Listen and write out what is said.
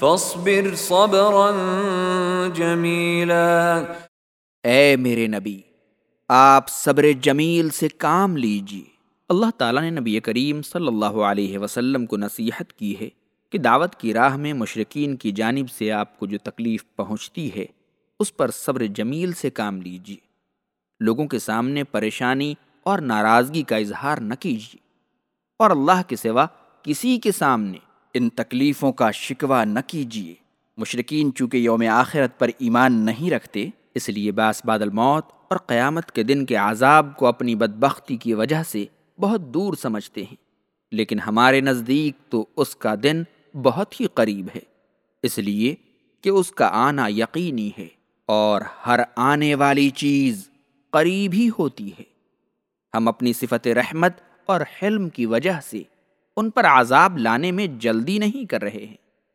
فاصبر صبرا جميلا اے میرے نبی، آپ صبر جمیل سے کام لیجیے اللہ تعالیٰ نے نبی کریم صلی اللہ علیہ وسلم کو نصیحت کی ہے کہ دعوت کی راہ میں مشرقین کی جانب سے آپ کو جو تکلیف پہنچتی ہے، اس پر صبر جمیل سے کام لیجیے لوگوں کے سامنے پریشانی اور ناراضگی کا اظہار نہ کیجیے اور اللہ کے سوا کسی کے سامنے ان تکلیفوں کا شکوہ نہ کیجیے۔ مشرقین چونکہ یوم آخرت پر ایمان نہیں رکھتے، اس لیے باس بادل موت اور قیامت کے دن کے عذاب کو اپنی بدبختی کی وجہ سے بہت دور سمجھتے ہیں۔ لیکن ہمارے نزدیک تو اس کا دن بہت ہی قریب ہے، اس لیے کہ اس کا آنا یقینی ہے اور ہر آنے والی چیز قریب ہی ہوتی ہے۔ ہم اپنی صفت رحمت اور حلم کی وجہ سے ان پر عذاب لانے میں جلدی نہیں کر رہے ہیں۔